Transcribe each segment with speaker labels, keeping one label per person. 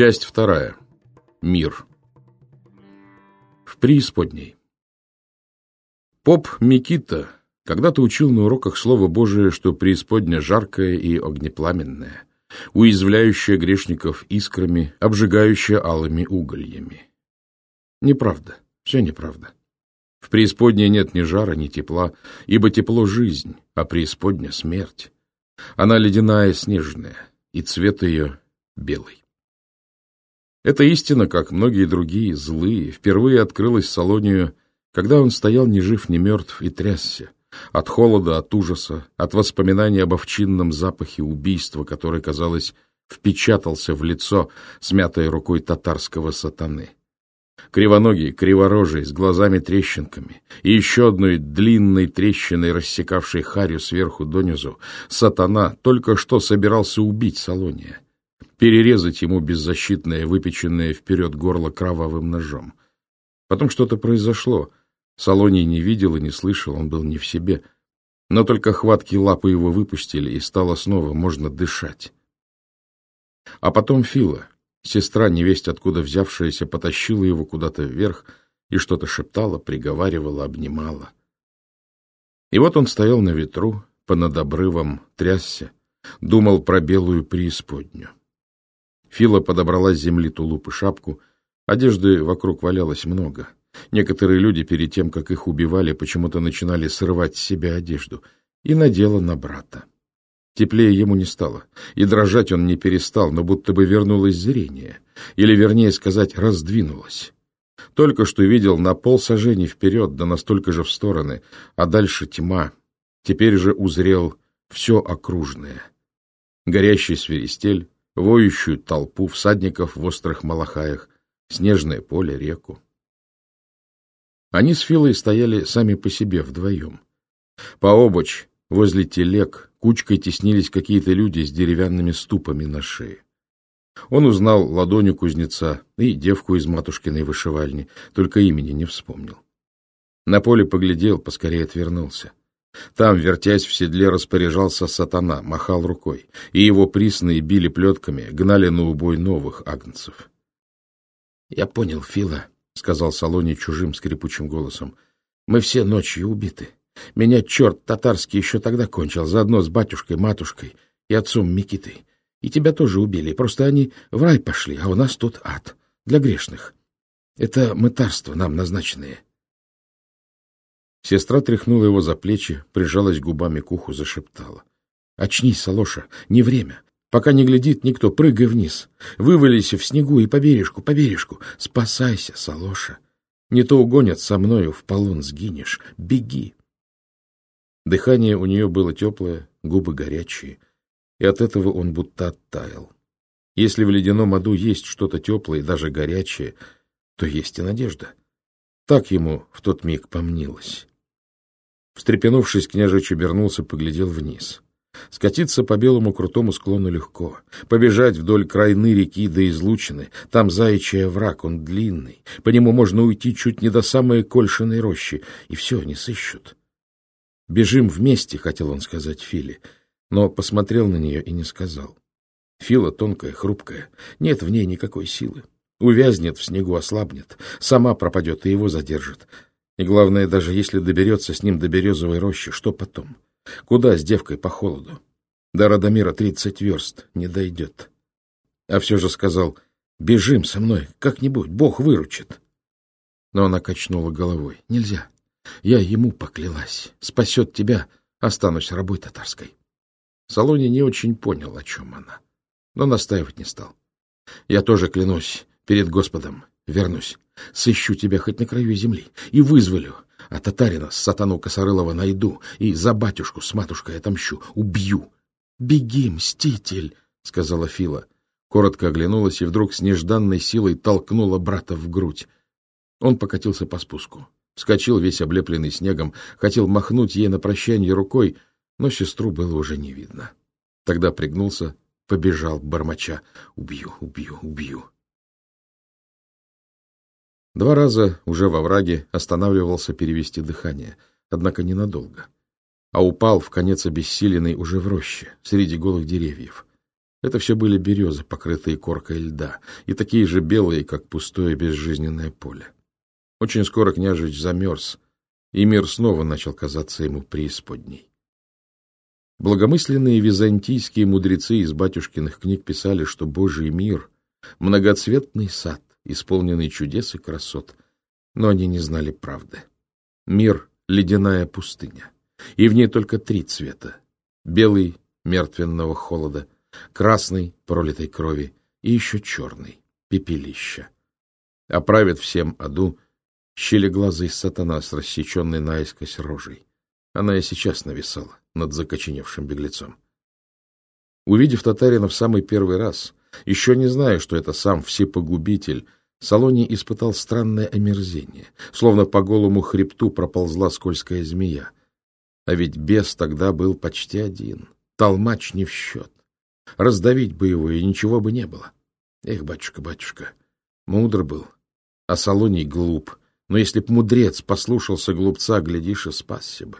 Speaker 1: Часть вторая. Мир. В преисподней. Поп Микита когда-то учил на уроках Слово Божие, что преисподня жаркая и огнепламенная, уязвляющая грешников искрами, обжигающая алыми угольями. Неправда, все неправда. В преисподней нет ни жара, ни тепла, ибо тепло — жизнь, а преисподня — смерть. Она ледяная, снежная, и цвет ее — белый. Эта истина, как многие другие, злые, впервые открылась Солонию, когда он стоял ни жив, ни мертв и трясся. От холода, от ужаса, от воспоминаний об овчинном запахе убийства, который, казалось, впечатался в лицо, смятой рукой татарского сатаны. Кривоногий, криворожий, с глазами-трещинками, и еще одной длинной трещиной, рассекавшей харю сверху донизу, сатана только что собирался убить Солония, перерезать ему беззащитное, выпеченное вперед горло кровавым ножом. Потом что-то произошло. Солоний не видел и не слышал, он был не в себе. Но только хватки лапы его выпустили, и стало снова можно дышать. А потом Фила, Сестра, невесть откуда взявшаяся, потащила его куда-то вверх и что-то шептала, приговаривала, обнимала. И вот он стоял на ветру, понад обрывом, трясся, думал про белую преисподнюю. Фила подобрала с земли тулуп и шапку, одежды вокруг валялось много. Некоторые люди перед тем, как их убивали, почему-то начинали срывать с себя одежду, и надела на брата. Теплее ему не стало, и дрожать он не перестал, но будто бы вернулось зрение, или, вернее сказать, раздвинулось. Только что видел на пол сажений вперед, да настолько же в стороны, а дальше тьма. Теперь же узрел все окружное. Горящий свиристель, воющую толпу всадников в острых малахаях, снежное поле, реку. Они с Филой стояли сами по себе вдвоем. Пообочь, возле телег, Кучкой теснились какие-то люди с деревянными ступами на шее. Он узнал ладонью кузнеца и девку из матушкиной вышивальни, только имени не вспомнил. На поле поглядел, поскорее отвернулся. Там, вертясь в седле, распоряжался сатана, махал рукой, и его присные били плетками, гнали на убой новых агнцев. — Я понял, Фила, — сказал Салони чужим скрипучим голосом. — Мы все ночью убиты. Меня черт татарский еще тогда кончил, заодно с батюшкой, матушкой и отцом Микитой. И тебя тоже убили, просто они в рай пошли, а у нас тут ад, для грешных. Это мытарство нам назначенное. Сестра тряхнула его за плечи, прижалась губами к уху, зашептала. — Очнись, Салоша, не время. Пока не глядит никто, прыгай вниз. Вывалися в снегу и по бережку, по бережку. Спасайся, Салоша. Не то угонят со мною, в полон сгинешь. Беги. Дыхание у нее было теплое, губы горячие, и от этого он будто оттаял. Если в ледяном аду есть что-то теплое даже горячее, то есть и надежда. Так ему в тот миг помнилось. Встрепенувшись, княжич обернулся, поглядел вниз. Скатиться по белому крутому склону легко. Побежать вдоль крайны реки до излучины. Там заячий враг, он длинный. По нему можно уйти чуть не до самой Кольшиной рощи. И все, не сыщут. «Бежим вместе», — хотел он сказать Филе, но посмотрел на нее и не сказал. Фила тонкая, хрупкая, нет в ней никакой силы. Увязнет в снегу, ослабнет, сама пропадет и его задержит. И главное, даже если доберется с ним до березовой рощи, что потом? Куда с девкой по холоду? До Радомира тридцать верст не дойдет. А все же сказал, бежим со мной, как-нибудь, Бог выручит. Но она качнула головой. Нельзя. Я ему поклялась. Спасет тебя, останусь рабой татарской. Салони не очень понял, о чем она, но настаивать не стал. Я тоже клянусь перед Господом, вернусь, сыщу тебя хоть на краю земли и вызволю, а татарина с сатану Косорылова найду и за батюшку с матушкой отомщу, убью. — Беги, мститель, — сказала Фила. Коротко оглянулась и вдруг с нежданной силой толкнула брата в грудь. Он покатился по спуску. Вскочил весь облепленный снегом, хотел махнуть ей на прощание рукой, но сестру было уже не видно. Тогда пригнулся, побежал, бормоча. «Убью, убью, убью!» Два раза уже во враге останавливался перевести дыхание, однако ненадолго. А упал в конец обессиленный уже в роще, среди голых деревьев. Это все были березы, покрытые коркой льда, и такие же белые, как пустое безжизненное поле. Очень скоро княжич замерз, и мир снова начал казаться ему преисподней. Благомысленные византийские мудрецы из батюшкиных книг писали, что Божий мир — многоцветный сад, исполненный чудес и красот, но они не знали правды. Мир — ледяная пустыня, и в ней только три цвета — белый — мертвенного холода, красный — пролитой крови и еще черный — пепелища. А всем аду щелеглазый сатана с рассеченной наискось рожей. Она и сейчас нависала над закоченевшим беглецом. Увидев татарина в самый первый раз, еще не зная, что это сам всепогубитель, Салоний испытал странное омерзение, словно по голому хребту проползла скользкая змея. А ведь бес тогда был почти один, толмач не в счет. Раздавить бы его, и ничего бы не было. Эх, батюшка, батюшка, мудр был, а Салоний глуп. Но если б мудрец послушался глупца, глядишь, и спасся бы.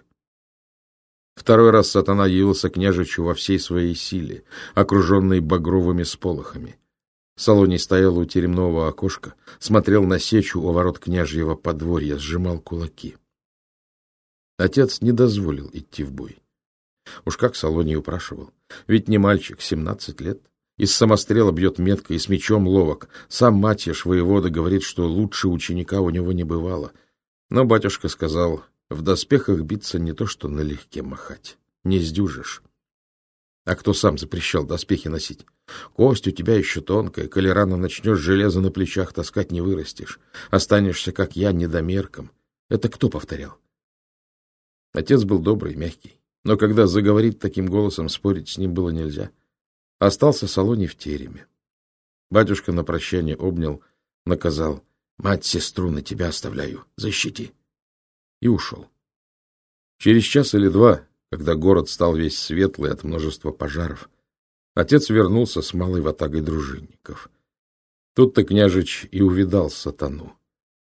Speaker 1: Второй раз сатана явился княжичу во всей своей силе, окруженный багровыми сполохами. Салоний стоял у теремного окошка, смотрел на сечу у ворот княжьего подворья, сжимал кулаки. Отец не дозволил идти в бой. Уж как Салоний упрашивал. Ведь не мальчик, семнадцать лет. Из самострела бьет метко и с мечом ловок. Сам Матьяш воевода говорит, что лучше ученика у него не бывало. Но батюшка сказал, в доспехах биться не то, что налегке махать. Не сдюжишь. А кто сам запрещал доспехи носить? Кость у тебя еще тонкая, коли рано начнешь железо на плечах таскать, не вырастешь. Останешься, как я, недомерком. Это кто повторял? Отец был добрый, мягкий. Но когда заговорит таким голосом, спорить с ним было нельзя. Остался Салоний в тереме. Батюшка на прощание обнял, наказал. «Мать-сестру на тебя оставляю. Защити» и ушел. Через час или два, когда город стал весь светлый от множества пожаров, отец вернулся с малой ватагой дружинников. Тут-то княжич и увидал сатану.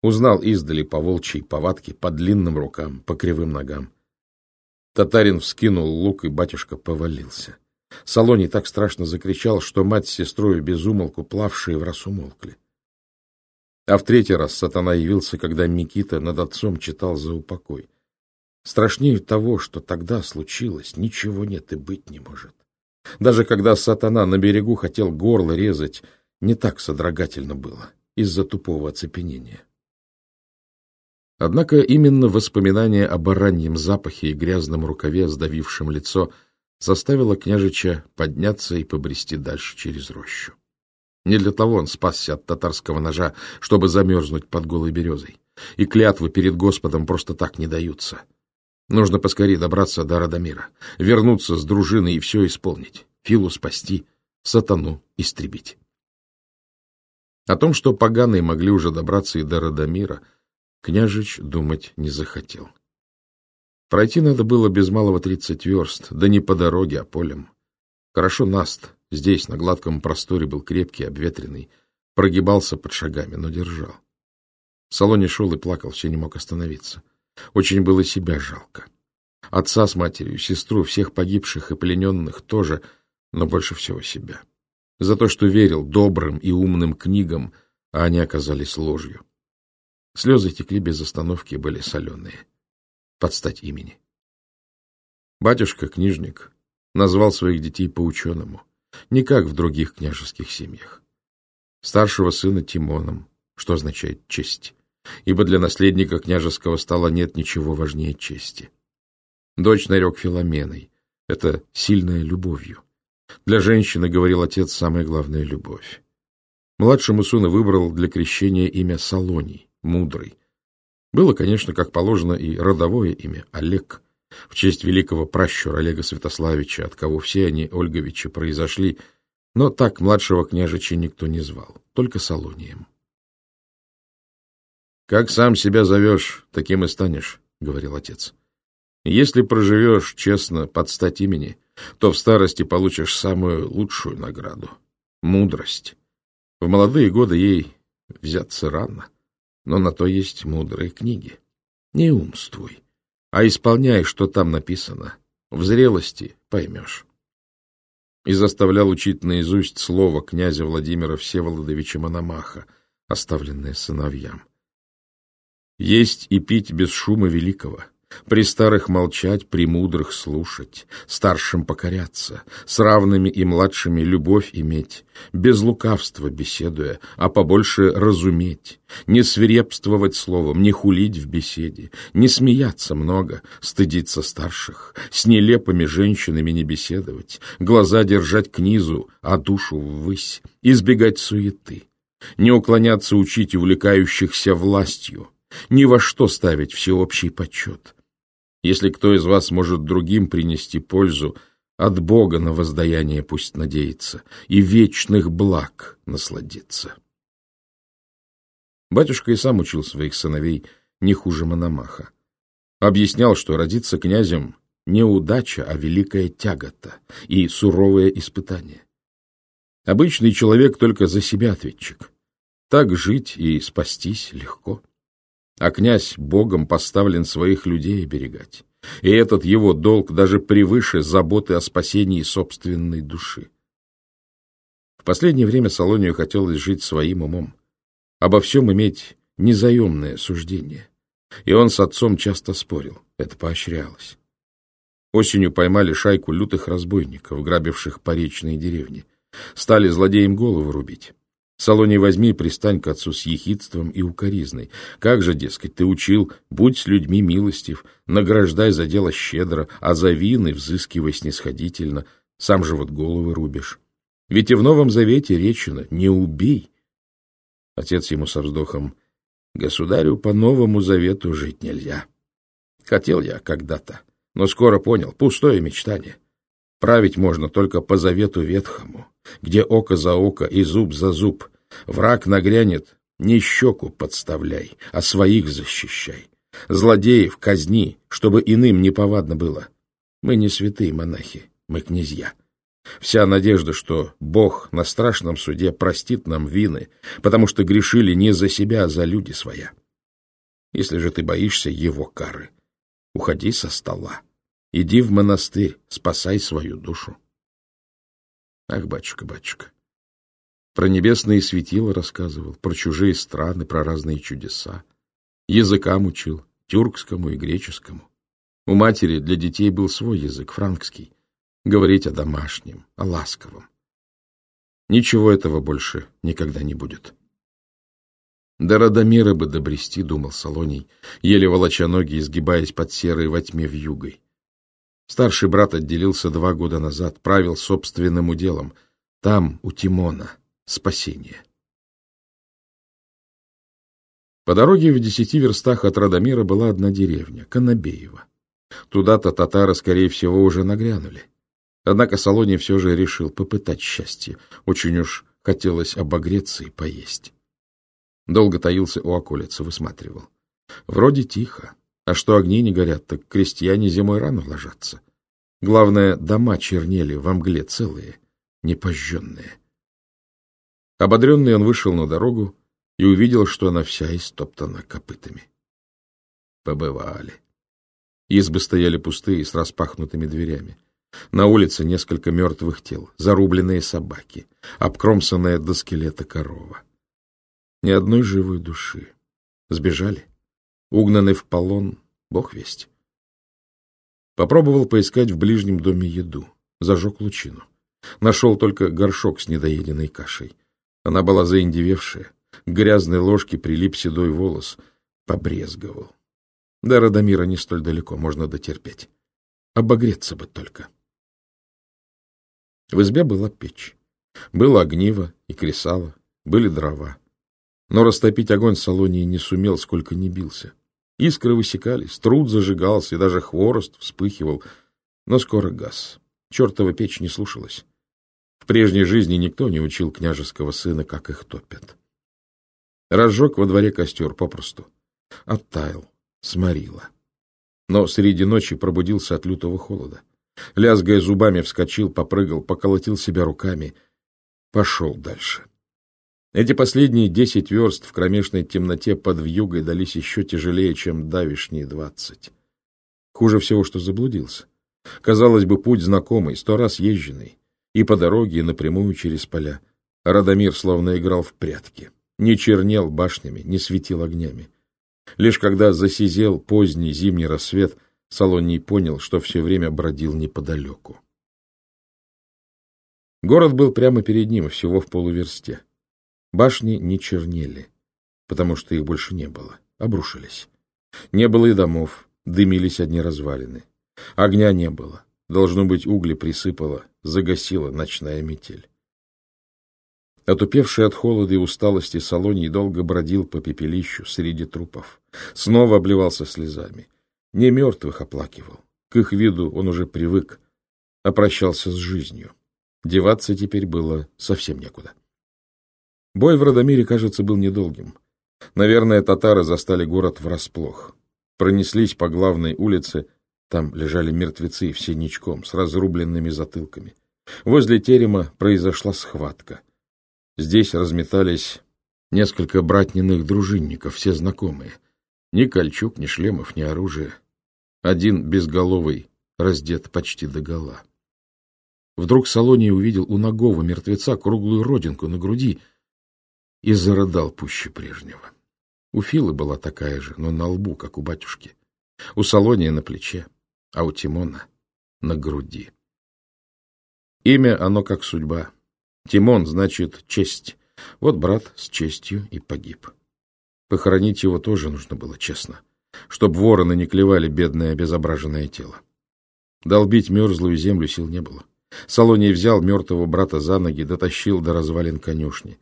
Speaker 1: Узнал издали по волчьей повадке, по длинным рукам, по кривым ногам. Татарин вскинул лук, и батюшка повалился. Салоний так страшно закричал, что мать с сестрой безумолку плавшие в раз умолкли. А в третий раз сатана явился, когда Микита над отцом читал за упокой. Страшнее того, что тогда случилось, ничего нет и быть не может. Даже когда сатана на берегу хотел горло резать, не так содрогательно было из-за тупого оцепенения. Однако именно воспоминание о бараньем запахе и грязном рукаве, сдавившем лицо, заставило княжича подняться и побрести дальше через рощу. Не для того он спасся от татарского ножа, чтобы замерзнуть под голой березой. И клятвы перед Господом просто так не даются. Нужно поскорее добраться до Радомира, вернуться с дружиной и все исполнить. Филу спасти, сатану истребить. О том, что поганые могли уже добраться и до Радомира, княжич думать не захотел. Пройти надо было без малого тридцать верст, да не по дороге, а полем. Хорошо Наст Здесь, на гладком просторе, был крепкий, обветренный, прогибался под шагами, но держал. В салоне шел и плакал, все не мог остановиться. Очень было себя жалко. Отца с матерью, сестру, всех погибших и плененных тоже, но больше всего себя. За то, что верил добрым и умным книгам, а они оказались ложью. Слезы текли без остановки и были соленые. Под стать имени. Батюшка, книжник, назвал своих детей по-ученому — не как в других княжеских семьях. Старшего сына Тимоном, что означает честь, ибо для наследника княжеского стола нет ничего важнее чести. Дочь нарек Филоменой, это сильная любовью. Для женщины, говорил отец, самая главная любовь. Младшему сыну выбрал для крещения имя Салоний, мудрый. Было, конечно, как положено, и родовое имя Олег, в честь великого пращура Олега Святославича, от кого все они, Ольговичи, произошли, но так младшего княжича никто не звал, только Солонием. — Как сам себя зовешь, таким и станешь, — говорил отец. — Если проживешь честно под стать имени, то в старости получишь самую лучшую награду — мудрость. В молодые годы ей взяться рано, но на то есть мудрые книги. Не умствуй а исполняй, что там написано. В зрелости поймешь. и заставлял учить наизусть слово князя Владимира Всеволодовича Мономаха, оставленное сыновьям. Есть и пить без шума великого — при старых молчать, при мудрых слушать, старшим покоряться, с равными и младшими любовь иметь, без лукавства беседуя, а побольше разуметь, не свирепствовать словом, не хулить в беседе, не смеяться много, стыдиться старших, с нелепыми женщинами не беседовать, глаза держать к низу, а душу ввысь, избегать суеты, не уклоняться учить увлекающихся властью, ни во что ставить всеобщий почет, если кто из вас может другим принести пользу, от Бога на воздаяние пусть надеется, и вечных благ насладится. Батюшка и сам учил своих сыновей не хуже Мономаха. Объяснял, что родиться князем не удача, а великая тягота и суровое испытание. Обычный человек только за себя ответчик. Так жить и спастись легко а князь богом поставлен своих людей оберегать. И этот его долг даже превыше заботы о спасении собственной души. В последнее время Солонию хотелось жить своим умом, обо всем иметь незаемное суждение. И он с отцом часто спорил, это поощрялось. Осенью поймали шайку лютых разбойников, грабивших поречные деревни. Стали злодеям голову рубить. Салоне возьми и пристань к отцу с ехидством и укоризной. Как же, дескать, ты учил, будь с людьми милостив, награждай за дело щедро, а за вины взыскивай снисходительно, сам же вот головы рубишь. Ведь и в Новом Завете речено «не убей». Отец ему со вздохом «Государю по Новому Завету жить нельзя». Хотел я когда-то, но скоро понял, пустое мечтание. Править можно только по завету ветхому, где око за око и зуб за зуб. Враг нагрянет, не щеку подставляй, а своих защищай. Злодеев казни, чтобы иным неповадно было. Мы не святые монахи, мы князья. Вся надежда, что Бог на страшном суде простит нам вины, потому что грешили не за себя, а за люди своя. Если же ты боишься его кары, уходи со стола. Иди в монастырь, спасай свою душу. Ах, батюшка, батюшка, про небесные светила рассказывал, про чужие страны, про разные чудеса. Языкам учил, тюркскому и греческому. У матери для детей был свой язык, франкский. Говорить о домашнем, о ласковом. Ничего этого больше никогда не будет. До Радомира бы добрести, думал Солоний, еле волоча ноги, изгибаясь под серой во тьме вьюгой. Старший брат отделился два года назад, правил собственным уделом. Там, у Тимона, спасение. По дороге в десяти верстах от Радомира была одна деревня, Конобеева. Туда-то татары, скорее всего, уже нагрянули. Однако Солоний все же решил попытать счастье. Очень уж хотелось обогреться и поесть. Долго таился у околицы, высматривал. Вроде тихо. А что огни не горят, так крестьяне зимой рано ложатся. Главное, дома чернели во мгле целые, непожженные. Ободренный он вышел на дорогу и увидел, что она вся истоптана копытами. Побывали. Избы стояли пустые, с распахнутыми дверями. На улице несколько мертвых тел, зарубленные собаки, обкромсанная до скелета корова. Ни одной живой души. Сбежали. Угнаны в полон, бог весть. Попробовал поискать в ближнем доме еду. Зажег лучину. Нашел только горшок с недоеденной кашей. Она была заиндевевшая. К грязной ложке прилип седой волос. Побрезговал. До Радомира не столь далеко, можно дотерпеть. Обогреться бы только. В избе была печь. Было огниво и кресало, были дрова. Но растопить огонь Солоний не сумел, сколько не бился. Искры высекались, труд зажигался, и даже хворост вспыхивал, но скоро газ. Чертова печь не слушалась. В прежней жизни никто не учил княжеского сына, как их топят. Разжег во дворе костер попросту. Оттаял, сморило. Но среди ночи пробудился от лютого холода. Лязгая зубами, вскочил, попрыгал, поколотил себя руками. Пошел дальше. Эти последние десять верст в кромешной темноте под вьюгой дались еще тяжелее, чем давишние двадцать. Хуже всего, что заблудился. Казалось бы, путь знакомый, сто раз езженный. И по дороге, и напрямую через поля. Радомир словно играл в прятки. Не чернел башнями, не светил огнями. Лишь когда засизел поздний зимний рассвет, Солоний понял, что все время бродил неподалеку. Город был прямо перед ним, всего в полуверсте. Башни не чернели, потому что их больше не было, обрушились. Не было и домов, дымились одни развалины. Огня не было, должно быть, угли присыпало, загасила ночная метель. Отупевший от холода и усталости Солоний долго бродил по пепелищу среди трупов. Снова обливался слезами. Не мертвых оплакивал. К их виду он уже привык, опрощался с жизнью. Деваться теперь было совсем некуда. Бой в Радомире, кажется, был недолгим. Наверное, татары застали город врасплох. Пронеслись по главной улице, там лежали мертвецы все ничком, с разрубленными затылками. Возле терема произошла схватка. Здесь разметались несколько братниных дружинников, все знакомые. Ни кольчуг, ни шлемов, ни оружия. Один безголовый, раздет почти догола. Вдруг Солоний увидел у ногого мертвеца круглую родинку на груди и зарыдал пуще прежнего. У Филы была такая же, но на лбу, как у батюшки. У Солония на плече, а у Тимона на груди. Имя оно как судьба. Тимон значит честь. Вот брат с честью и погиб. Похоронить его тоже нужно было честно, чтоб вороны не клевали бедное обезображенное тело. Долбить мерзлую землю сил не было. Солоний взял мертвого брата за ноги, дотащил до развалин конюшни.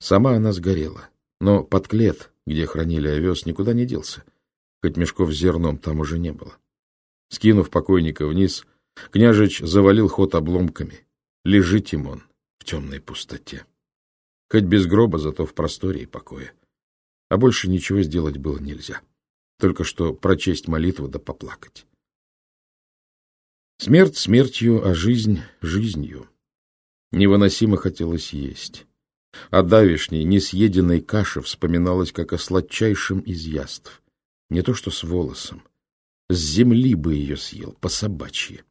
Speaker 1: Сама она сгорела, но подклет, где хранили овес, никуда не делся, хоть мешков с зерном там уже не было. Скинув покойника вниз, княжич завалил ход обломками. Лежит Тимон в темной пустоте. Хоть без гроба, зато в просторе и покое. А больше ничего сделать было нельзя. Только что прочесть молитву да поплакать. Смерть смертью, а жизнь жизнью. Невыносимо хотелось есть. О давишней, несъеденной каше вспоминалось, как о сладчайшем из яств. Не то что с волосом. С земли бы ее съел, по собачьи.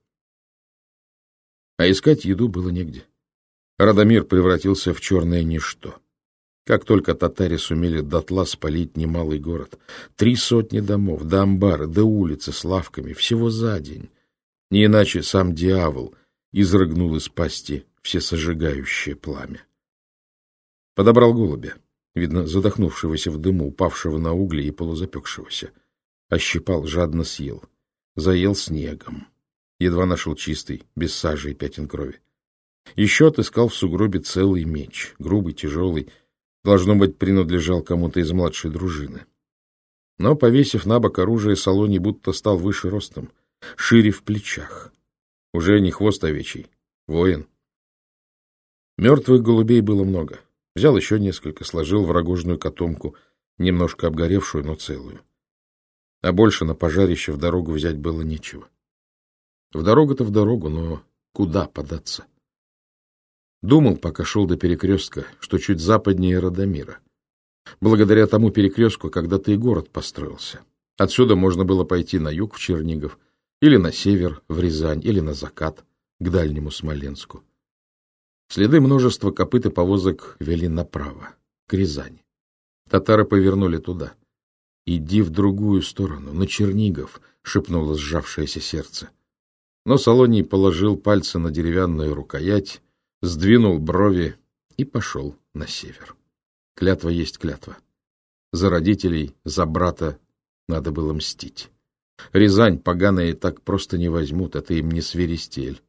Speaker 1: А искать еду было негде. Радомир превратился в черное ничто. Как только татаре сумели дотла спалить немалый город. Три сотни домов, до амбары, до улицы с лавками, всего за день. Не иначе сам дьявол изрыгнул из пасти всесожигающее пламя. Подобрал голубя, видно, задохнувшегося в дыму, упавшего на угли и полузапекшегося. Ощипал, жадно съел. Заел снегом. Едва нашел чистый, без сажи и пятен крови. Еще отыскал в сугробе целый меч, грубый, тяжелый, должно быть, принадлежал кому-то из младшей дружины. Но, повесив на бок оружие, Салоний будто стал выше ростом — шире в плечах. Уже не хвост овечий, воин. Мертвых голубей было много. Взял еще несколько, сложил в рогожную котомку, немножко обгоревшую, но целую. А больше на пожарище в дорогу взять было нечего. В дорогу-то в дорогу, но куда податься? Думал, пока шел до перекрестка, что чуть западнее Радомира. Благодаря тому перекрестку когда-то и город построился. Отсюда можно было пойти на юг в Чернигов, или на север, в Рязань, или на закат, к дальнему Смоленску. Следы множества копыт и повозок вели направо, к Рязани. Татары повернули туда. «Иди в другую сторону, на Чернигов», — шепнуло сжавшееся сердце. Но Солоний положил пальцы на деревянную рукоять, сдвинул брови и пошел на север. Клятва есть клятва. За родителей, за брата надо было мстить. Рязань поганые так просто не возьмут, это им не свиристель.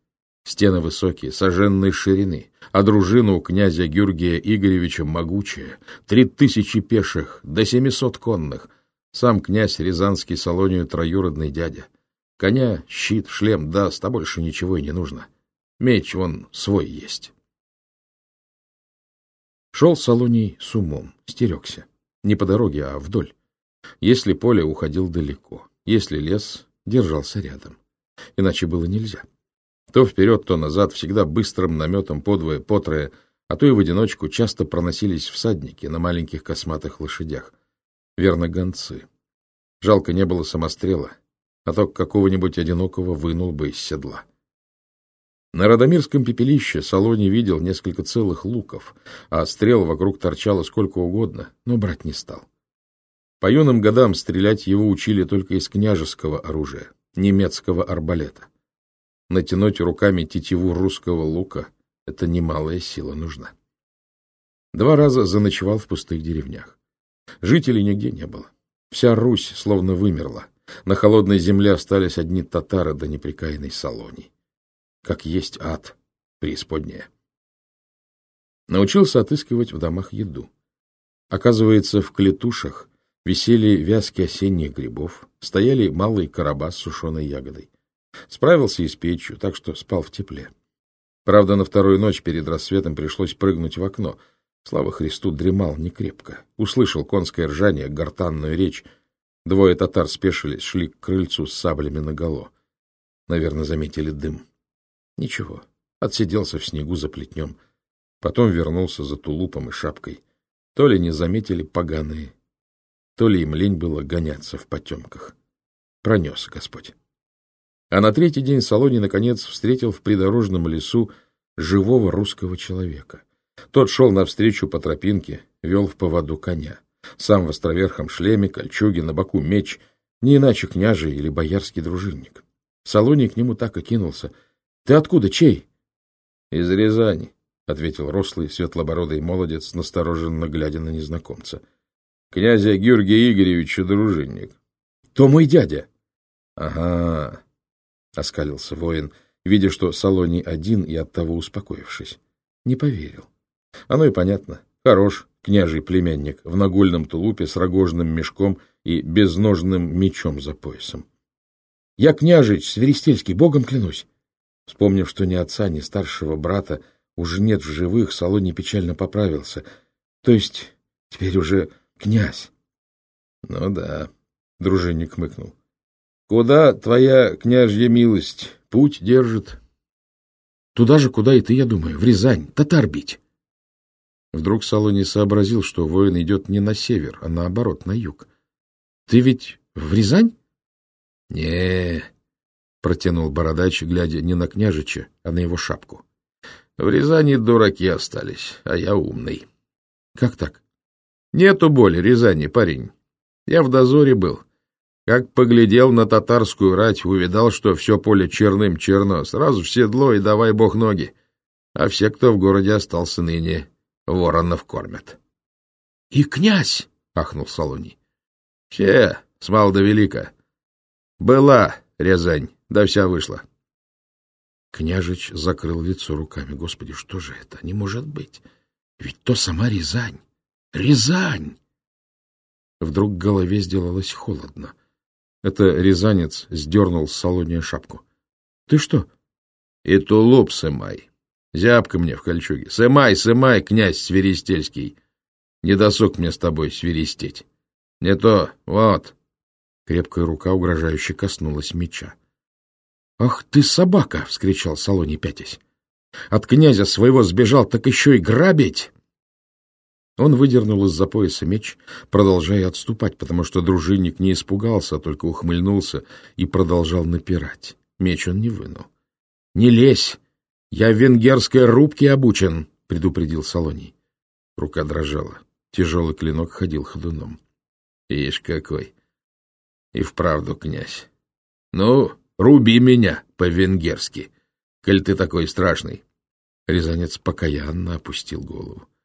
Speaker 1: Стены высокие, соженной ширины, а дружина у князя Георгия Игоревича могучая, три тысячи пеших, до семисот конных. Сам князь Рязанский Солонию троюродный дядя. Коня, щит, шлем даст, а больше ничего и не нужно. Меч он свой есть. Шел Солоний с умом, стерегся. Не по дороге, а вдоль. Если поле уходил далеко. Если лес держался рядом. Иначе было нельзя. То вперед, то назад, всегда быстрым наметом подвое, потрое, а то и в одиночку часто проносились всадники на маленьких косматых лошадях. Верно, гонцы. Жалко не было самострела, а то какого-нибудь одинокого вынул бы из седла. На Радомирском пепелище Салони видел несколько целых луков, а стрел вокруг торчало сколько угодно, но брать не стал. По юным годам стрелять его учили только из княжеского оружия, немецкого арбалета. Натянуть руками тетиву русского лука — это немалая сила нужна. Два раза заночевал в пустых деревнях. Жителей нигде не было. Вся Русь словно вымерла. На холодной земле остались одни татары до да неприкаянной Салоний. Как есть ад, преисподняя. Научился отыскивать в домах еду. Оказывается, в клетушах висели вязки осенних грибов, стояли малые короба с сушеной ягодой. Справился и с печью, так что спал в тепле. Правда, на вторую ночь перед рассветом пришлось прыгнуть в окно. Слава Христу, дремал некрепко. Услышал конское ржание, гортанную речь. Двое татар спешились, шли к крыльцу с саблями наголо. Наверное, заметили дым. Ничего, отсиделся в снегу за плетнем. Потом вернулся за тулупом и шапкой. То ли не заметили поганые, то ли им лень было гоняться в потемках. Пронес Господь. А на третий день Солоний, наконец, встретил в придорожном лесу живого русского человека. Тот шел навстречу по тропинке, вел в поводу коня. Сам в островерхом шлеме, кольчуге, на боку меч, не иначе княжий или боярский дружинник. Солоний к нему так и кинулся —— Ты откуда, чей? — Из Рязани, — ответил рослый, светлобородый молодец, настороженно глядя на незнакомца. — Князя Георгия Игоревича дружинник. — То мой дядя. — Ага, — оскалился воин, видя, что Солоний один и оттого успокоившись. Не поверил. Оно и понятно. Хорош, княжий племянник, в нагольном тулупе с рогожным мешком и безножным мечом за поясом. — Я княжич, Сверестельский, богом клянусь. Вспомнив, что ни отца, ни старшего брата уже нет в живых, Солоний печально поправился. То есть теперь уже князь. — Ну да, — дружинник мыкнул. — Куда твоя княжья милость путь держит? — Туда же, куда и ты, я думаю, в Рязань, татар бить. Вдруг Солоний сообразил, что воин идет не на север, а наоборот, на юг. — Ты ведь в Рязань? — Не, — протянул бородач, глядя не на княжича, а на его шапку. — В Рязани дураки остались, а я умный. — Как так? — Нету боли, Рязани, парень. Я в дозоре был. Как поглядел на татарскую рать, увидал, что все поле черным черно, сразу в седло и давай бог ноги. А все, кто в городе остался ныне, воронов кормят. — И князь! — ахнул Солоний. — Все, с мал до велика. Была Рязань. Да вся вышла. Княжич закрыл лицо руками. Господи, что же это? Не может быть. Ведь то сама Рязань. Рязань! Вдруг в голове сделалось холодно. Это рязанец сдернул с салония шапку. — Ты что? — И тулуп сымай. Зябка мне в кольчуге. Сымай, сымай, князь Свиристельский. Не досуг мне с тобой свиристеть. Не то, вот. Крепкая рука угрожающе коснулась меча. — Ах ты собака! — вскричал Салони пятясь. — От князя своего сбежал, так еще и грабить! Он выдернул из-за пояса меч, продолжая отступать, потому что дружинник не испугался, а только ухмыльнулся и продолжал напирать. Меч он не вынул. — Не лезь! Я в венгерской рубке обучен! — предупредил Салоний. Рука дрожала. Тяжелый клинок ходил ходуном. — Ишь какой! И вправду, князь. Ну, Руби меня по-венгерски, коль ты такой страшный. Рязанец покаянно опустил голову. —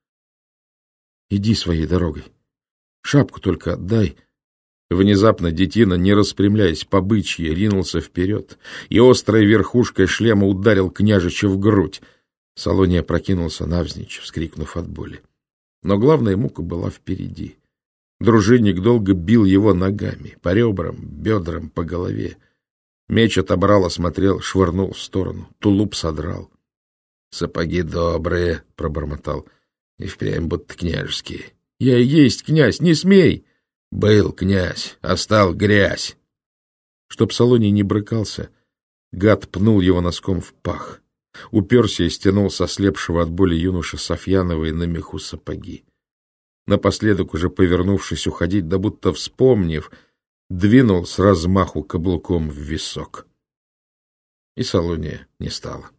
Speaker 1: Иди своей дорогой. Шапку только отдай. Внезапно детина, не распрямляясь по бычьи, ринулся вперед, и острой верхушкой шлема ударил княжича в грудь. Салония прокинулся навзничь, вскрикнув от боли. Но главная мука была впереди. Дружинник долго бил его ногами, по ребрам, бедрам, по голове. Меч отобрал, осмотрел, швырнул в сторону. Тулуп содрал. — Сапоги добрые, — пробормотал. — И впрямь будто княжеские. — Я и есть князь, не смей! — Был князь, а стал грязь. Чтоб Солоний не брыкался, гад пнул его носком в пах. Уперся и стянул со слепшего от боли юноши Софьяновой на меху сапоги. Напоследок, уже повернувшись уходить, да будто вспомнив, — двинул с размаху каблуком в висок. И Солония не стало.